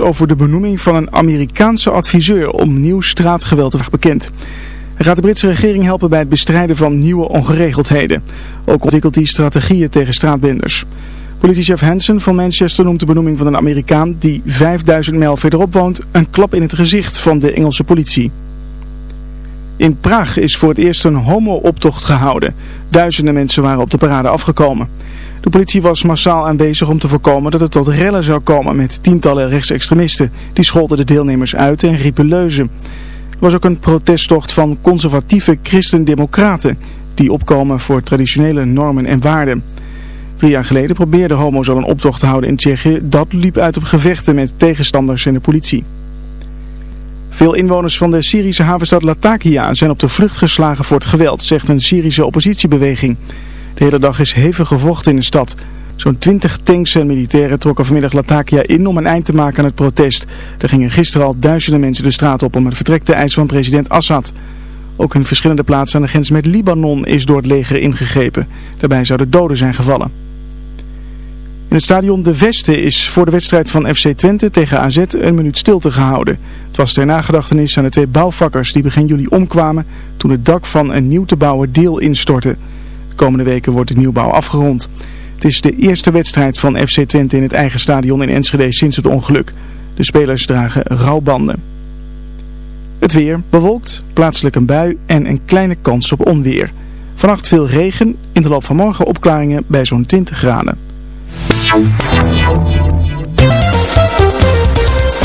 over de benoeming van een Amerikaanse adviseur om nieuw straatgeweld te bekend. Hij gaat de Britse regering helpen bij het bestrijden van nieuwe ongeregeldheden. Ook ontwikkelt hij strategieën tegen straatbenders. Politiechef Hansen van Manchester noemt de benoeming van een Amerikaan die 5000 mijl verderop woont een klap in het gezicht van de Engelse politie. In Praag is voor het eerst een homo-optocht gehouden. Duizenden mensen waren op de parade afgekomen. De politie was massaal aanwezig om te voorkomen dat het tot rellen zou komen met tientallen rechtsextremisten. Die scholden de deelnemers uit en riepen leuzen. Er was ook een protesttocht van conservatieve christendemocraten die opkomen voor traditionele normen en waarden. Drie jaar geleden probeerden homo's al een optocht te houden in Tsjechië. Dat liep uit op gevechten met tegenstanders en de politie. Veel inwoners van de Syrische havenstad Latakia zijn op de vlucht geslagen voor het geweld, zegt een Syrische oppositiebeweging. De hele dag is hevig gevochten in de stad. Zo'n 20 tanks en militairen trokken vanmiddag Latakia in om een eind te maken aan het protest. Er gingen gisteren al duizenden mensen de straat op om het vertrek te eisen van president Assad. Ook in verschillende plaatsen aan de grens met Libanon is door het leger ingegrepen. Daarbij zouden doden zijn gevallen. In het stadion De Veste is voor de wedstrijd van FC Twente tegen AZ een minuut stilte gehouden. Het was ter nagedachtenis aan de twee bouwvakkers die begin juli omkwamen toen het dak van een nieuw te bouwen deel instortte komende weken wordt de nieuwbouw afgerond. Het is de eerste wedstrijd van FC Twente in het eigen stadion in Enschede sinds het ongeluk. De spelers dragen rouwbanden. Het weer bewolkt, plaatselijk een bui en een kleine kans op onweer. Vannacht veel regen, in de loop van morgen opklaringen bij zo'n 20 graden.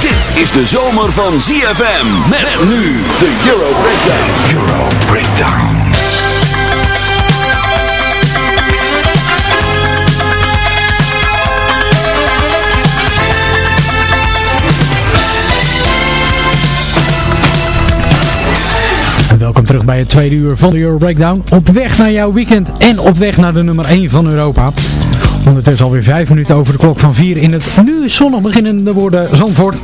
Dit is de zomer van ZFM. Met nu de Euro Breakdown. Euro Breakdown. Welkom terug bij het tweede uur van de Euro Breakdown. Op weg naar jouw weekend en op weg naar de nummer 1 van Europa. Ondertussen alweer 5 minuten over de klok van 4 in het nu zonnig beginnende woorden Zandvoort.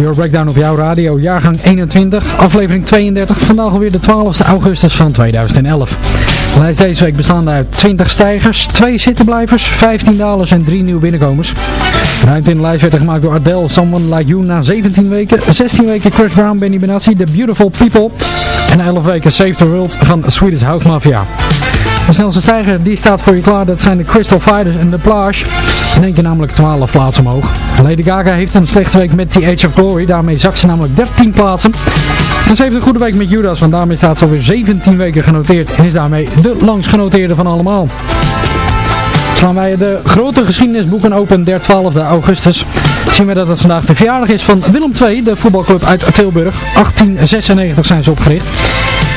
Euro Breakdown op jouw radio, jaargang 21, aflevering 32. Vandaag alweer de 12e augustus van 2011. De lijst deze week bestaande uit 20 stijgers, 2 zittenblijvers, 15 dalers en 3 nieuwe binnenkomers. Ruimte in de lijst werd er gemaakt door Adele, Someone Like You na 17 weken. 16 weken Chris Brown, Benny Benassi, The Beautiful People. En 11 weken Save the World van Swedish House Mafia. De snelste stijger die staat voor je klaar, dat zijn de Crystal Fighters en The Plage. In één keer namelijk 12 plaatsen omhoog. Lady Gaga heeft een slechte week met The Age of Glory, daarmee zakt ze namelijk 13 plaatsen. En ze heeft een goede week met Judas, want daarmee staat ze alweer 17 weken genoteerd en is daarmee de langst genoteerde van allemaal. Slaan wij de grote geschiedenisboeken open der 12e augustus. Zien we dat het vandaag de verjaardag is van Willem II, de voetbalclub uit Tilburg. 1896 zijn ze opgericht.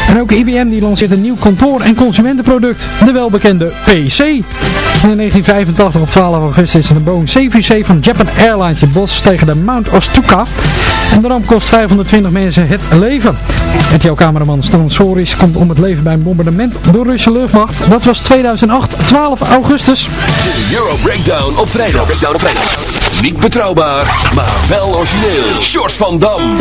En ook IBM die lanceert een nieuw kantoor- en consumentenproduct, de welbekende PC. In 1985 op 12 augustus is een Boeing 747 van Japan Airlines in bos tegen de Mount Ostuka. En de ramp kost 520 mensen het leven. Het jouw cameraman Stan Soris komt om het leven bij een bombardement door Russische luchtmacht. Dat was 2008, 12 augustus. De Euro Breakdown op vrijdag. Breakdown op. Niet betrouwbaar, maar wel origineel. Short van Dam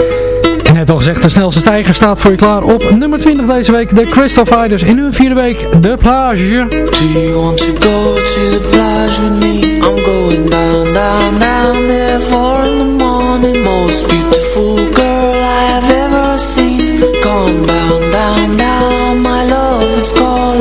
net al gezegd, de snelste stijger staat voor je klaar op nummer 20 deze week. De Crystal Fighters in hun vierde week, De Plage. Do you want to go to the plage with me? I'm going down, down, down there for in the morning. Most beautiful girl I have ever seen. Come down, down, down, my love is calling.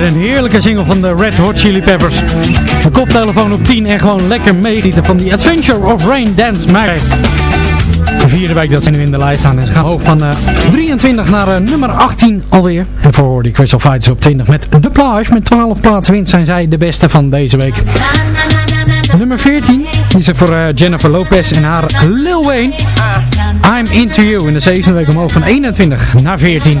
Een heerlijke single van de Red Hot Chili Peppers. Een koptelefoon op 10 en gewoon lekker meegieten van The Adventure of Rain Dance Mag. De vierde week dat ze nu in de lijst staan. En ze gaan hoog van eh, 23 naar eh, nummer 18 alweer. En voor die Crystal Fighters op 20 met De Plage. Met 12 plaatsen winst zijn zij de beste van deze week. Nummer 14 is er voor eh, Jennifer Lopez en haar Lil Wayne. I'm Into You in de zevende week omhoog van 21 naar 14.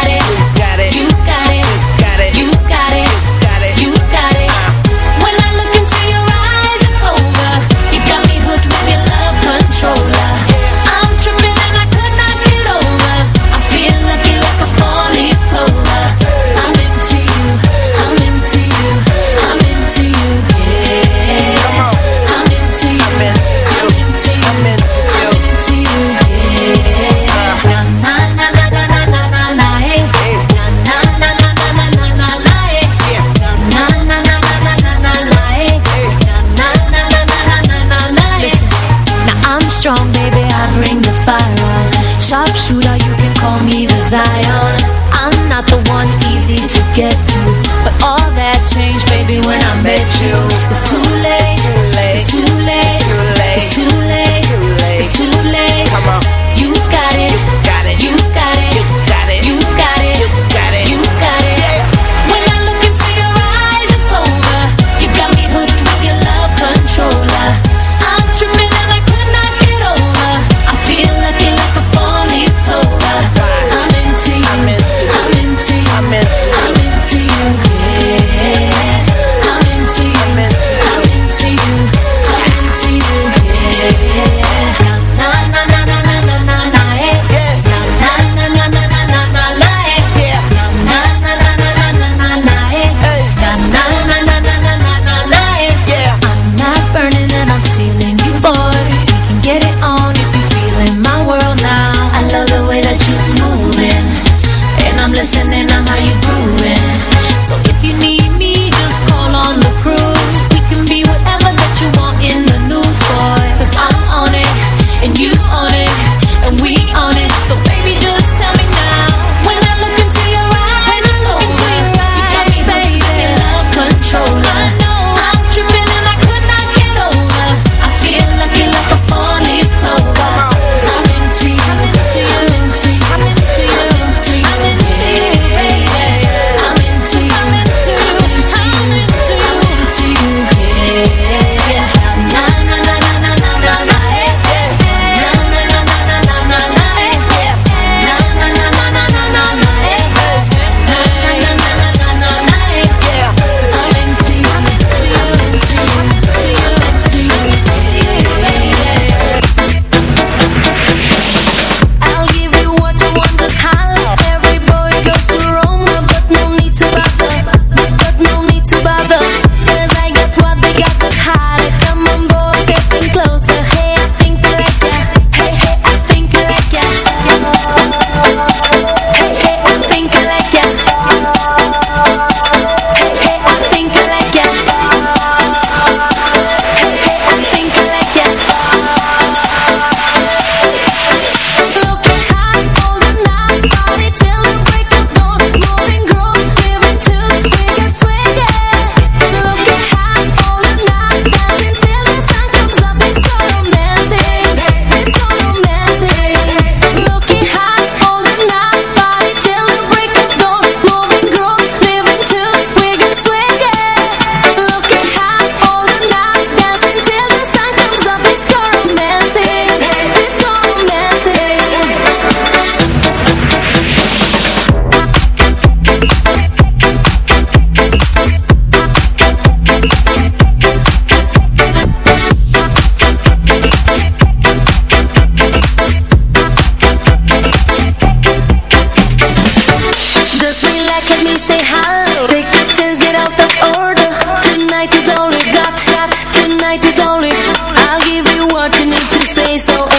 so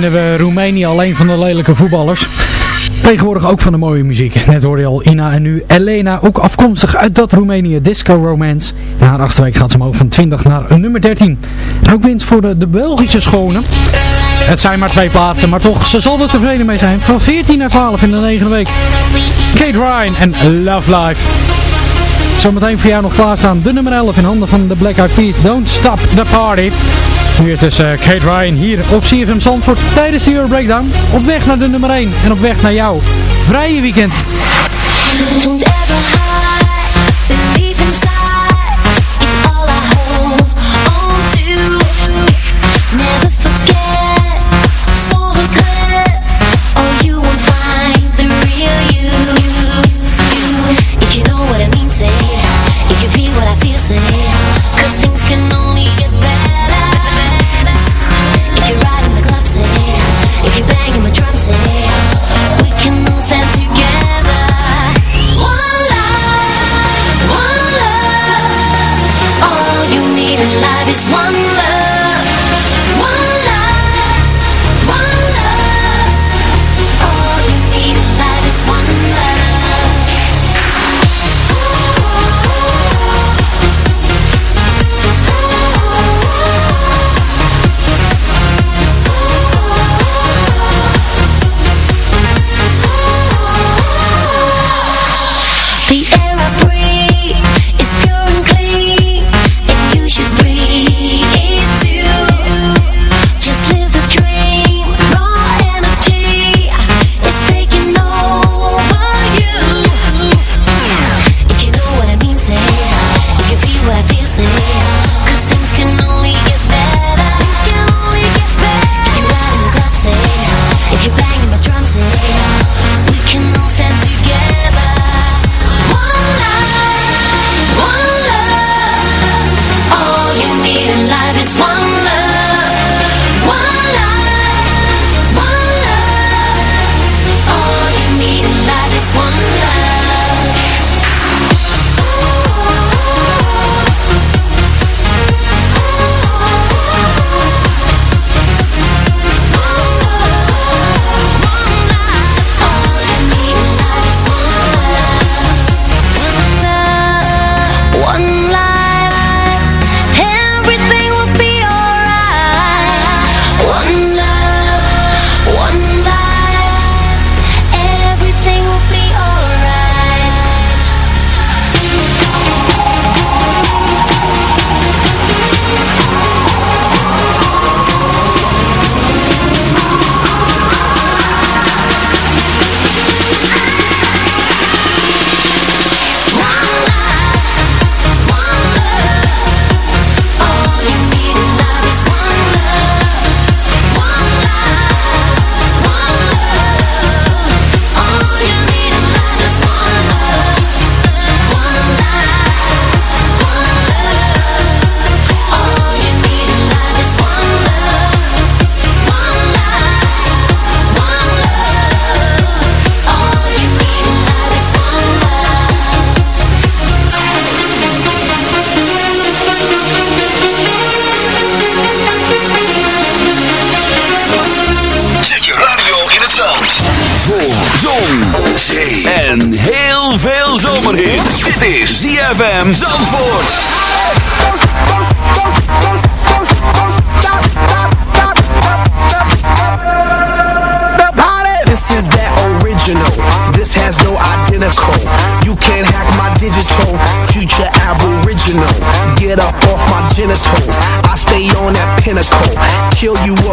kennen we Roemenië alleen van de lelijke voetballers. Tegenwoordig ook van de mooie muziek. Net hoorde je al Ina en nu Elena, ook afkomstig uit dat Roemenië, Disco Romance. Na haar achtste week gaat ze omhoog van 20 naar nummer 13. En ook winst voor de, Belgische schone. Het zijn maar twee plaatsen, maar toch, ze zal er tevreden mee zijn. Van 14 naar 12 in de negende week. Kate Ryan en Love Life. Zometeen voor jou nog klaarstaan de nummer 11 in handen van de Black Eyed Peas. Don't stop the party. Hier tussen eh, Kate Ryan hier op CFM Zandvoort tijdens de Euro Breakdown. Op weg naar de nummer 1 en op weg naar jou. Vrije weekend.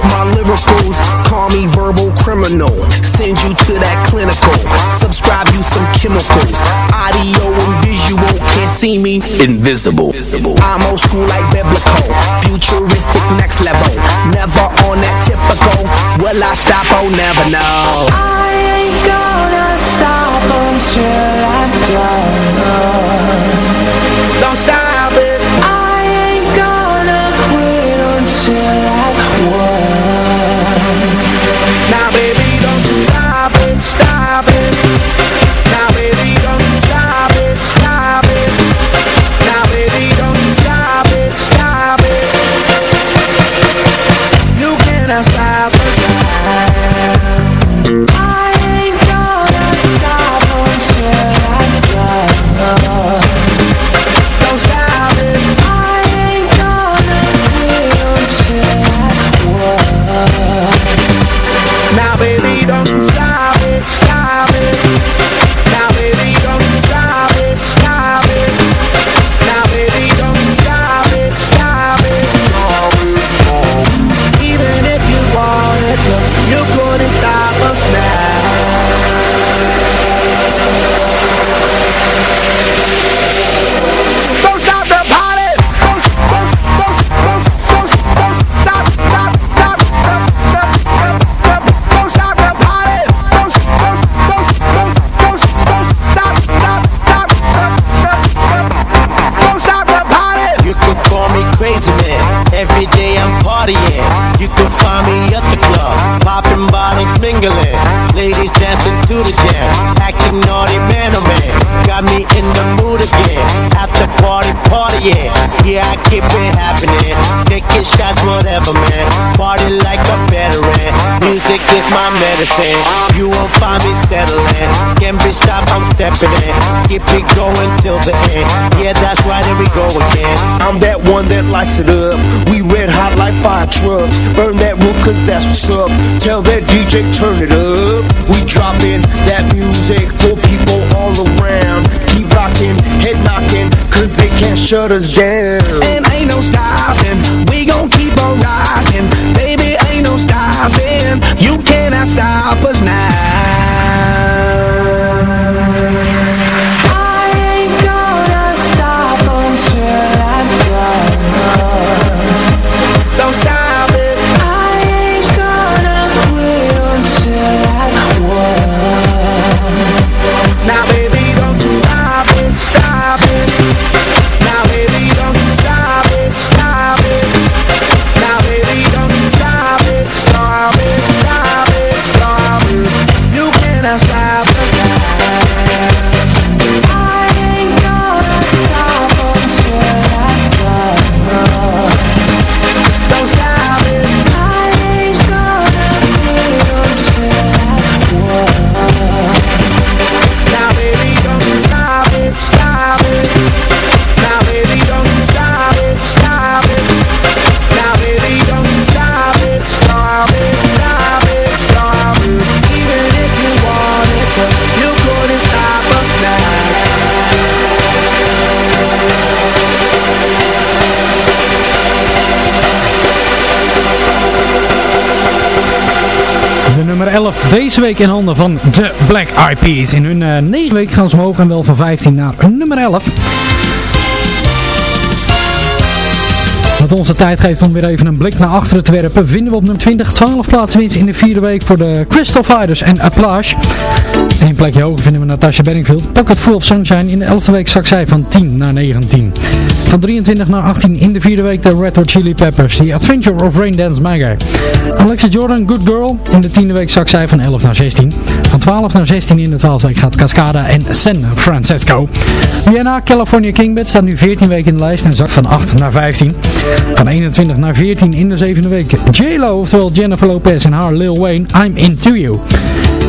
With my lyricals. Call me verbal criminal. Send you to that clinical. Subscribe you some chemicals. Audio and visual. Can't see me. Invisible. I'm old school like biblical. Futuristic next level. Never on that typical. Will I stop? Oh, never know. I ain't gonna stop until I'm done. Don't stop in the mood again. After party, party yeah. Yeah, I keep it happening. Taking shots, whatever man. Party like a veteran. Music is my medicine. You won't find me settling. Can't be stopped, I'm stepping in. Keep it going till the end. Yeah, that's right, here we go again. I'm that one that lights it up. We red hot like fire trucks. Burn that roof cause that's what's up. Tell that DJ turn it up. We dropping that music for people all around. Keep rocking, head knocking, cause they can't shut us down. And ain't no stopping. We gon' keep on rocking. Baby, ain't no stopping. You cannot stop us now. Nummer 11 deze week in handen van de Black Eyed Peas. In hun eh, negen week gaan ze omhoog en wel van 15 naar nummer 11. Wat onze tijd geeft om weer even een blik naar achteren te werpen, vinden we op nummer 20 12 plaatsen winst in de vierde week voor de Crystal Fighters en Applause. Eén plekje hoger vinden we Natasha Bedingfield. Pocket Full of Sunshine. In de 11e week zak zij van 10 naar 19. Van 23 naar 18 in de vierde week de Red Hot Chili Peppers. The Adventure of Raindance Maggie. Alexa Jordan, Good Girl. In de tiende week zak zij van 11 naar 16. Van 12 naar 16 in de 12e week gaat Cascada en San Francisco. Vienna, California Kingbed staat nu 14 weken in de lijst en zakt van 8 naar 15. Van 21 naar 14 in de zevende week. J-Lo, oftewel Jennifer Lopez en haar Lil Wayne, I'm Into You.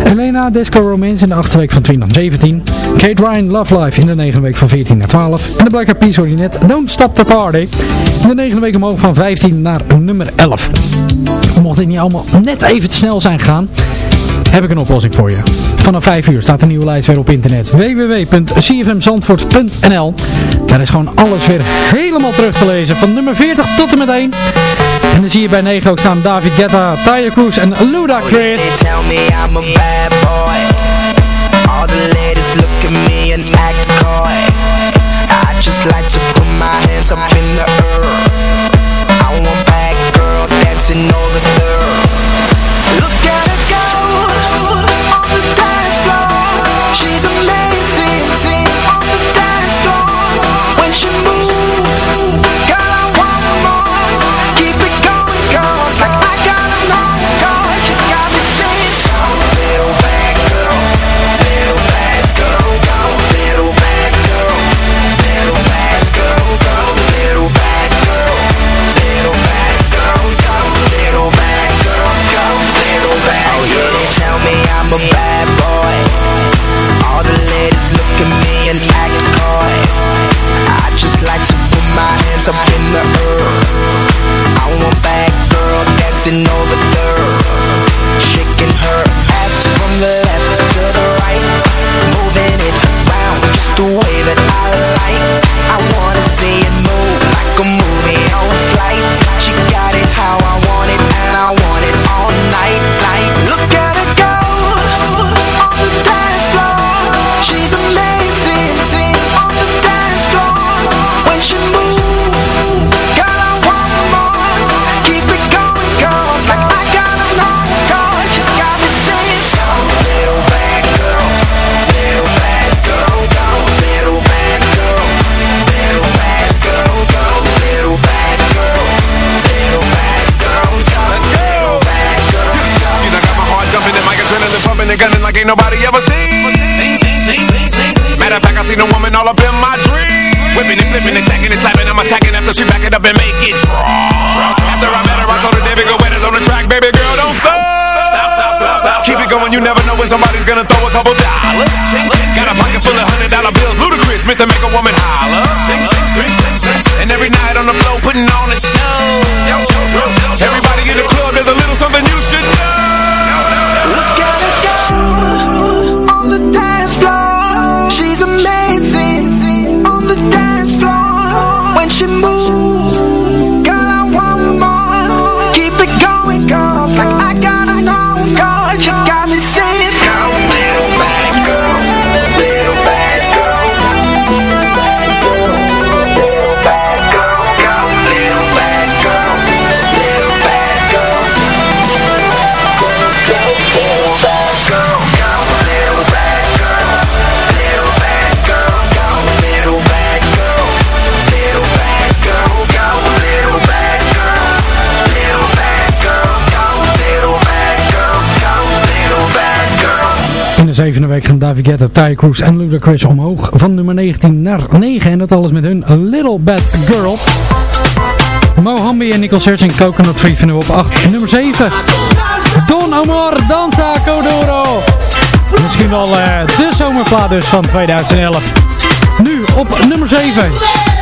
Elena Disco Romance in de 8e week van 2017. Kate Ryan Love Life in de 9e week van 14 naar 12. En de Black Eyed Peas Don't Stop the Party. In de 9e week omhoog van 15 naar nummer 11. Mocht dit niet allemaal net even te snel zijn gegaan, heb ik een oplossing voor je. Vanaf 5 uur staat de nieuwe lijst weer op internet. www.cfmzandvoort.nl daar is gewoon alles weer helemaal terug te lezen. Van nummer 40 tot en met 1. En dan zie je bij 9 ook staan David Guetta, Tyre Cruz en Luda Chris. zevende week gaan David Guetta, Ty Cruz en Ludacris omhoog. Van nummer 19 naar 9 en dat alles met hun Little Bad Girl. Mohambi en Nicole Search in Coconut Free vinden we op 8. Nummer 7, Don Omar, Danza Codoro. Misschien wel eh, de zomerplaat dus van 2011. Nu op nummer 7.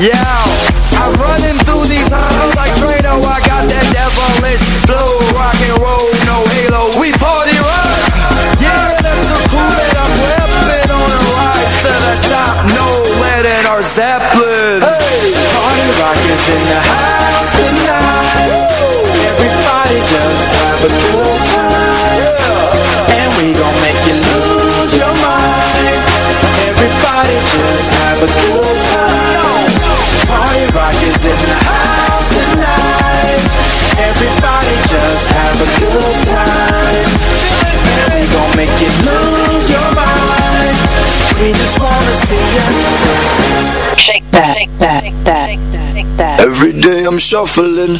Yeah, make you lose your mind. We just wanna see you. Shake that, shake that, shake that, shake that. Every day I'm shuffling.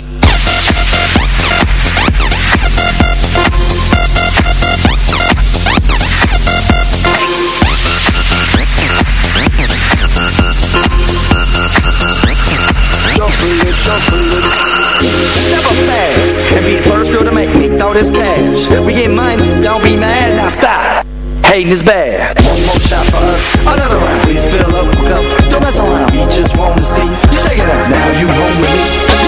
Shuffling, shuffling. Step up fast and be the first girl to make me throw this cash. We get money, don't be mad, now stop. Hating is bad. One more shot for us, another round. Please fill up a cup, don't mess around. We just wanna see you shake it out. Now you home with me.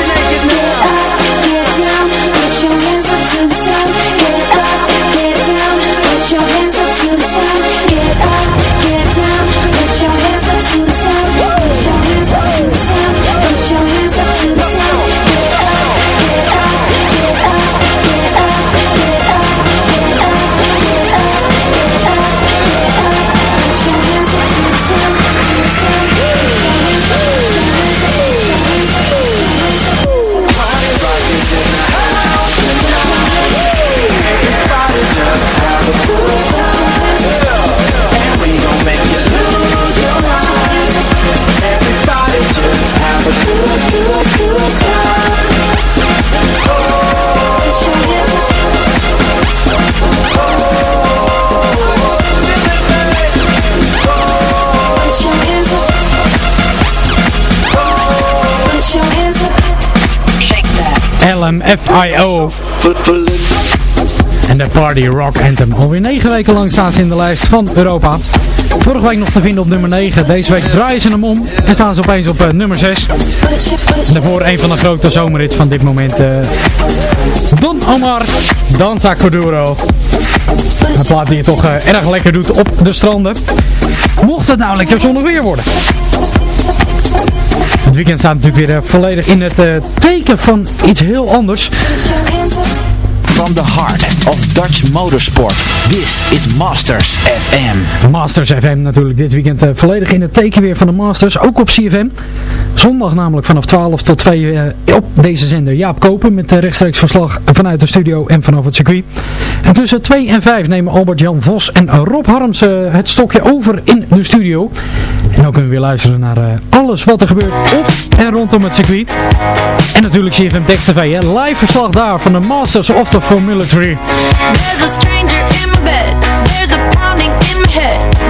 LMFIO. En de Party Rock Anthem. Alweer 9 weken lang staan ze in de lijst van Europa. Vorige week nog te vinden op nummer 9. Deze week draaien ze hem om en staan ze opeens op eh, nummer 6. En daarvoor een van de grote zomerhits van dit moment. eh, Don Omar, Danza Corduro. Een plaat die je toch eh, erg lekker doet op de stranden. Mocht het nou lekker zonnig weer worden. Het weekend staat natuurlijk weer eh, volledig in het eh, teken van iets heel anders. From the heart of Dutch motorsport. This is Masters FM. Masters FM natuurlijk dit weekend eh, volledig in het teken weer van de Masters. Ook op CFM zondag namelijk vanaf 12 tot 2 eh, op deze zender Jaap Kopen met eh, rechtstreeks verslag vanuit de studio en vanaf het circuit. En tussen 2 en 5 nemen Albert-Jan Vos en Rob Harms eh, het stokje over in de studio. En dan kunnen we weer luisteren naar alles wat er gebeurt op en rondom het circuit. En natuurlijk CFM Dex TV, hè? live verslag daar van de Masters of the Formula Military. There's a stranger in bed, there's a pounding in my head.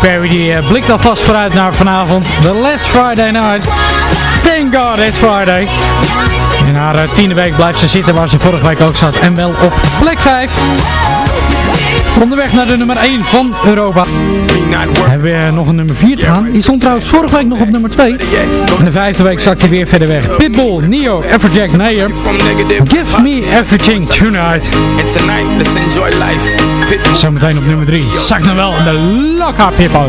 Perry die uh, blikt alvast vooruit naar vanavond. The Last Friday Night. Thank God it's Friday. In haar eh, tiende week blijft ze zitten waar ze vorige week ook zat. En wel op plek 5. Onderweg naar de nummer 1 van Europa. Hebben we eh, nog een nummer 4 te gaan. Die stond trouwens vorige week nog op nummer 2. In de vijfde week zakt hij weer verder weg. Pitbull, Neo, Everjack Nayer, Give me everything tonight. And tonight, let's enjoy life. Zometeen op nummer 3. Zak dan wel de Lakka Pippo.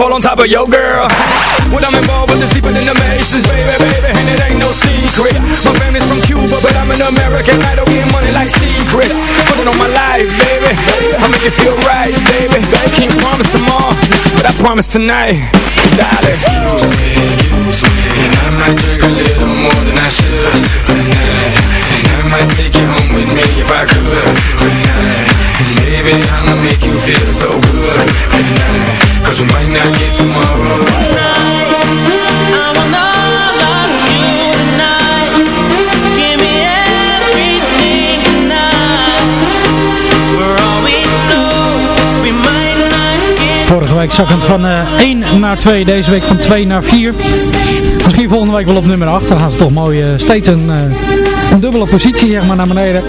Fall on top of your girl. When I'm involved with this deeper than the Masons, baby, baby, and it ain't no secret. My family's from I'm an American idol, getting money like secrets. Put it on my life, baby. I make it feel right, baby. Can't promise tomorrow, but I promise tonight, darling. Excuse me, excuse me, and I might drink a little more than I should tonight. And I might take you home with me if I could tonight. And baby, I'ma make you feel so good tonight. Cause we might not get tomorrow. Tonight I wanna love Vorige week zakkend van eh 1 naar 2, deze week van 2 naar 4. Misschien volgende week wel op nummer 8. Dan gaan ze toch mooi eh, steeds een, eh, een dubbele positie zeg maar, naar beneden.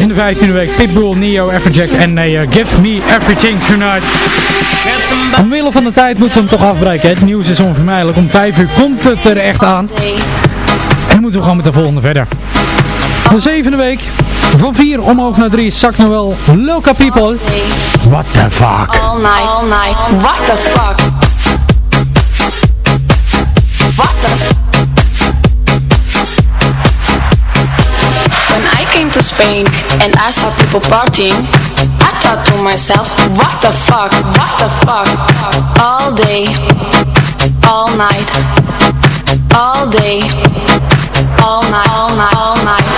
In de 15e week Pitbull, Neo, Everjack en eh, Give Me Everything Tonight. Omwille van de tijd moeten we hem toch afbreken. Het nieuws is onvermijdelijk. Om 5 uur komt het er echt aan. En moeten we gewoon met de volgende verder. De zevende week. Van 4 omhoog naar 3. Zak Noel, Loca People. What the fuck? All night, all night. What the fuck? What the When I came to Spain and I saw people partying, I thought to myself, what the fuck? What the fuck? All day, all night, all day, all night, all night.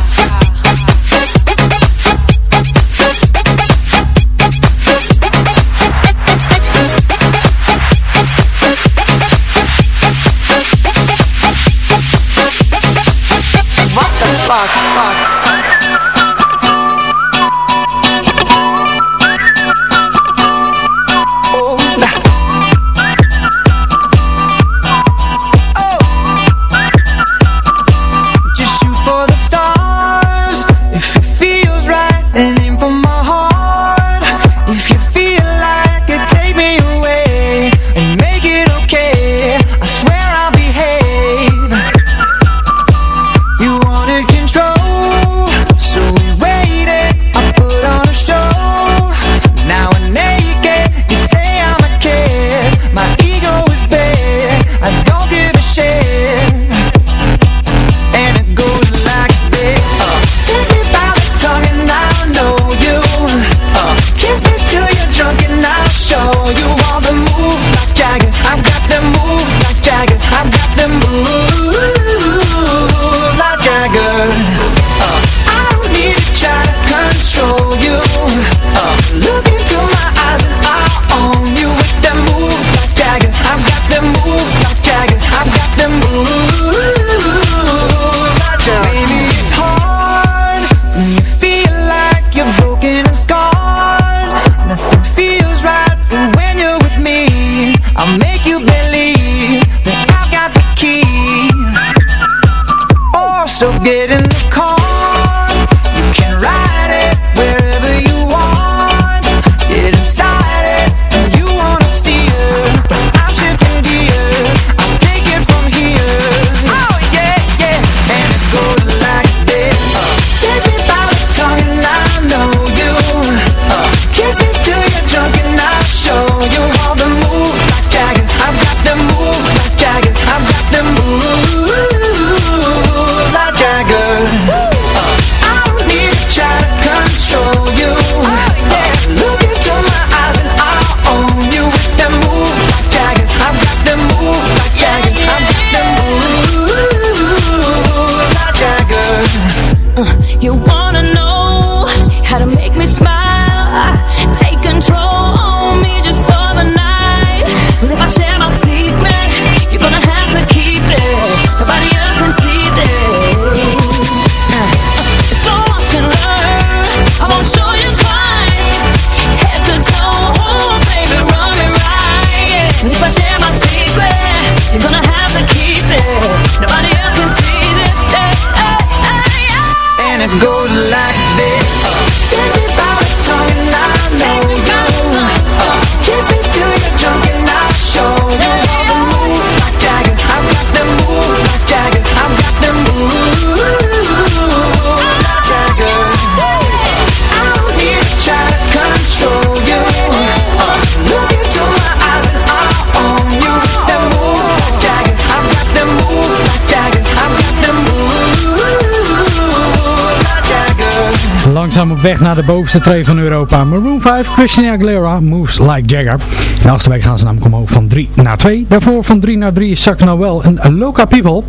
Langzaam op weg naar de bovenste tree van Europa. Maroon 5, Christina Aguilera, Moves Like Jagger. De achtste week gaan ze namelijk omhoog van 3 naar 2. Daarvoor van 3 naar 3 is Zak Noel en Loca People.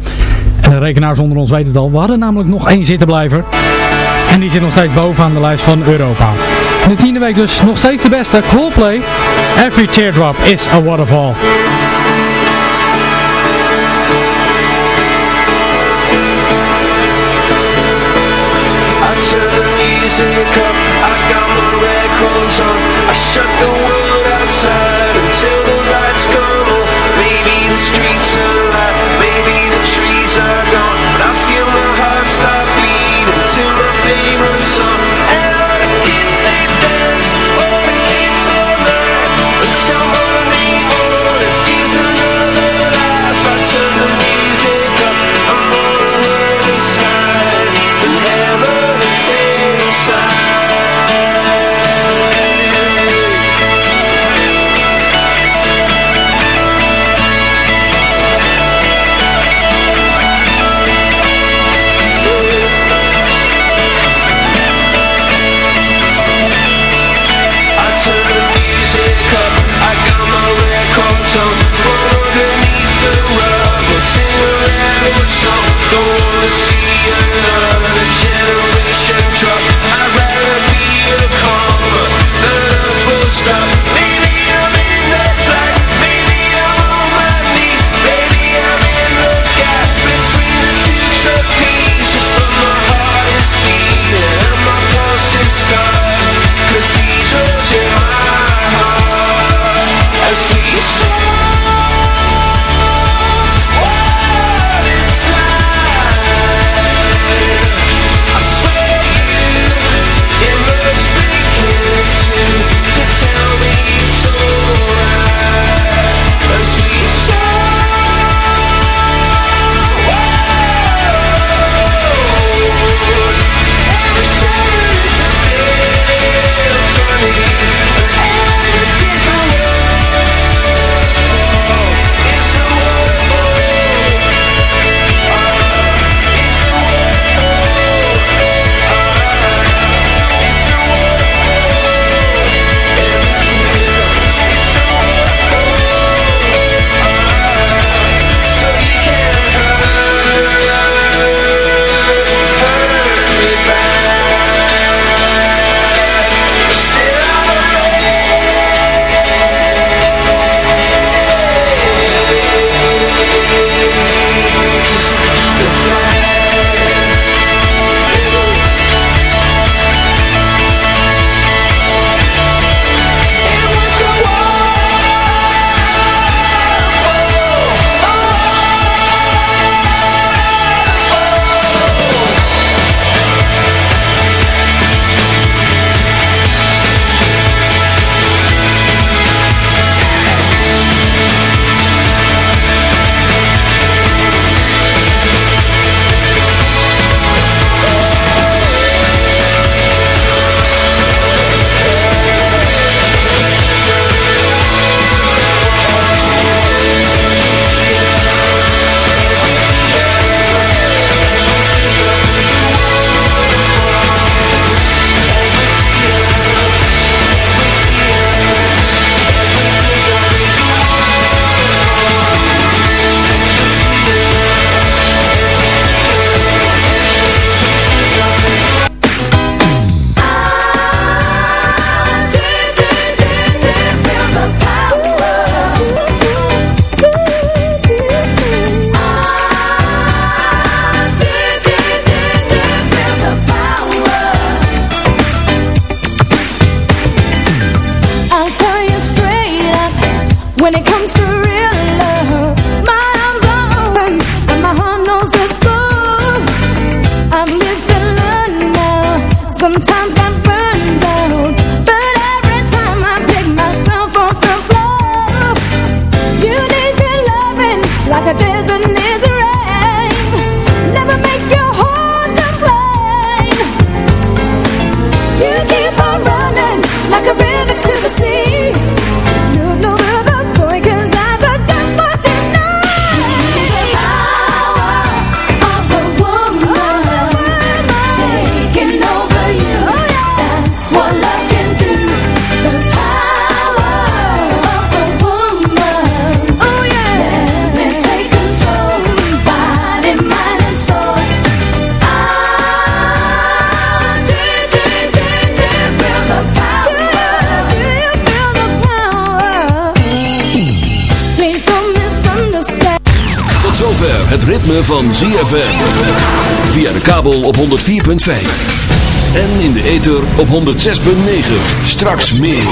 En de rekenaars onder ons weten het al. We hadden namelijk nog één zittenblijver. En die zit nog steeds bovenaan de lijst van Europa. In de tiende week dus nog steeds de beste. Coldplay. Every teardrop is a waterfall. Music up, I got my records on. I shut the world outside van ZFM. Via de kabel op 104.5. En in de ether op 106.9. Straks meer.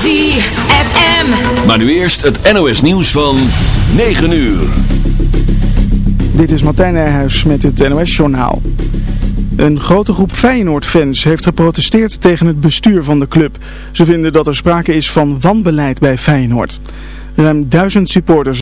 ZFM. Maar nu eerst het NOS nieuws van 9 uur. Dit is Martijn Nijhuis met het NOS-journaal. Een grote groep Feyenoord-fans heeft geprotesteerd tegen het bestuur van de club. Ze vinden dat er sprake is van wanbeleid bij Feyenoord. Ruim duizend supporters